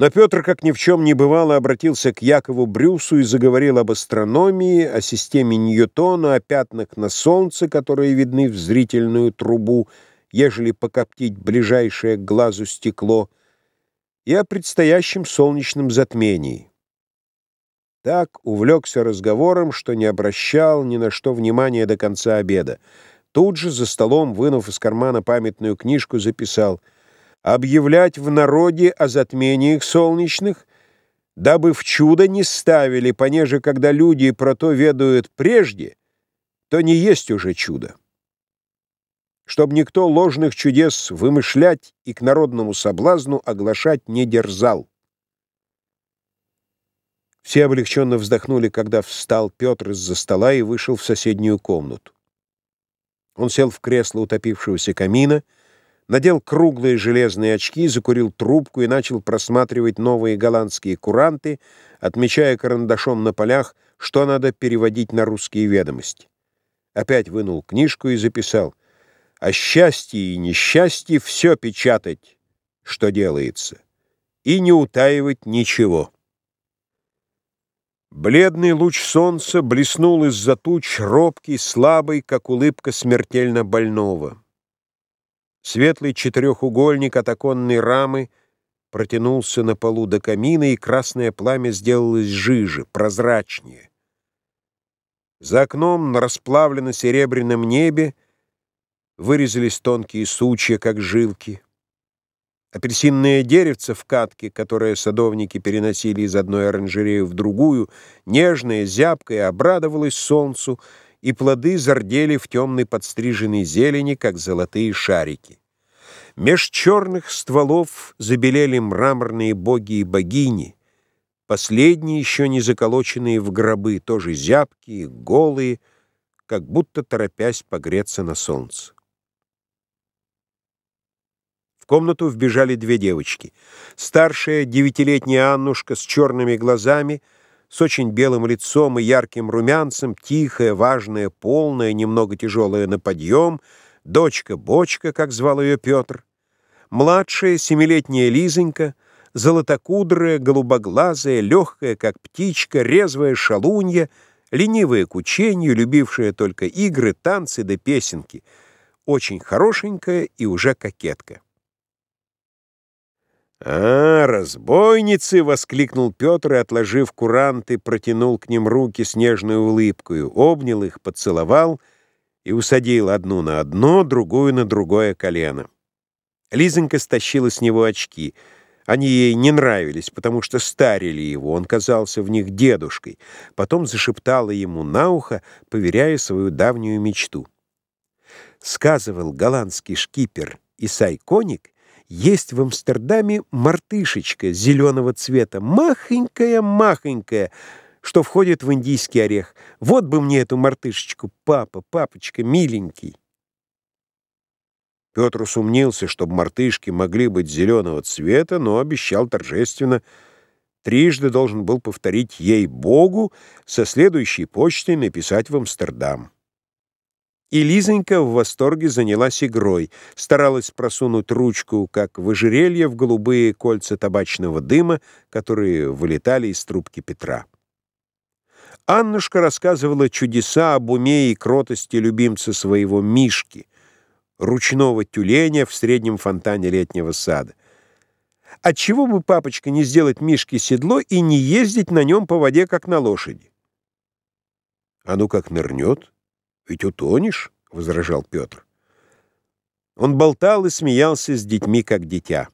Но Петр, как ни в чем не бывало, обратился к Якову Брюсу и заговорил об астрономии, о системе Ньютона, о пятнах на солнце, которые видны в зрительную трубу, ежели покоптить ближайшее к глазу стекло, и о предстоящем солнечном затмении. Так увлекся разговором, что не обращал ни на что внимания до конца обеда. Тут же за столом, вынув из кармана памятную книжку, записал — объявлять в народе о затмениях солнечных, дабы в чудо не ставили, понеже когда люди про то ведают прежде, то не есть уже чудо. Чтоб никто ложных чудес вымышлять и к народному соблазну оглашать не дерзал. Все облегченно вздохнули, когда встал Петр из-за стола и вышел в соседнюю комнату. Он сел в кресло утопившегося камина, надел круглые железные очки, закурил трубку и начал просматривать новые голландские куранты, отмечая карандашом на полях, что надо переводить на русские ведомости. Опять вынул книжку и записал «О счастье и несчастье все печатать, что делается, и не утаивать ничего». Бледный луч солнца блеснул из-за туч робкий, слабый, как улыбка смертельно больного. Светлый четырехугольник от оконной рамы протянулся на полу до камина, и красное пламя сделалось жиже, прозрачнее. За окном на расплавленно-серебряном небе вырезались тонкие сучья, как жилки. Апельсинное деревце в катке, которое садовники переносили из одной оранжереи в другую, нежное, зябкое, обрадовалось солнцу, и плоды зардели в темной подстриженной зелени, как золотые шарики. Меж черных стволов забелели мраморные боги и богини, последние еще не заколоченные в гробы, тоже зябкие, голые, как будто торопясь погреться на солнце. В комнату вбежали две девочки. Старшая, девятилетняя Аннушка с черными глазами — с очень белым лицом и ярким румянцем, тихая, важная, полная, немного тяжелая на подъем, дочка-бочка, как звал ее Петр, младшая, семилетняя Лизонька, золотокудрая, голубоглазая, легкая, как птичка, резвая шалунья, ленивая к учению, любившая только игры, танцы да песенки, очень хорошенькая и уже кокетка. «А, разбойницы!» — воскликнул Петр и, отложив куранты, протянул к ним руки с нежной улыбкою, обнял их, поцеловал и усадил одну на одно, другую на другое колено. Лизонька стащила с него очки. Они ей не нравились, потому что старили его, он казался в них дедушкой. Потом зашептала ему на ухо, поверяя свою давнюю мечту. Сказывал голландский шкипер Исай Коник, есть в Амстердаме мартышечка зеленого цвета, махонькая-махонькая, что входит в индийский орех. Вот бы мне эту мартышечку, папа, папочка, миленький. Петр усомнился, чтобы мартышки могли быть зеленого цвета, но обещал торжественно, трижды должен был повторить ей Богу со следующей почтой написать в Амстердам. И Лизонька в восторге занялась игрой, старалась просунуть ручку, как в ожерелье, в голубые кольца табачного дыма, которые вылетали из трубки Петра. Аннушка рассказывала чудеса об уме и кротости любимца своего Мишки, ручного тюленя в среднем фонтане летнего сада. Отчего бы, папочка, не сделать Мишке седло и не ездить на нем по воде, как на лошади? А ну как нырнет? «Ведь утонешь», — возражал Петр. Он болтал и смеялся с детьми, как дитя.